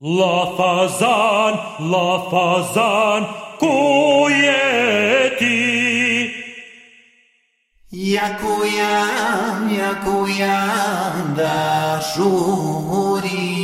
Лафазан, лафазан, куети. Я куям, я куям, да шурим.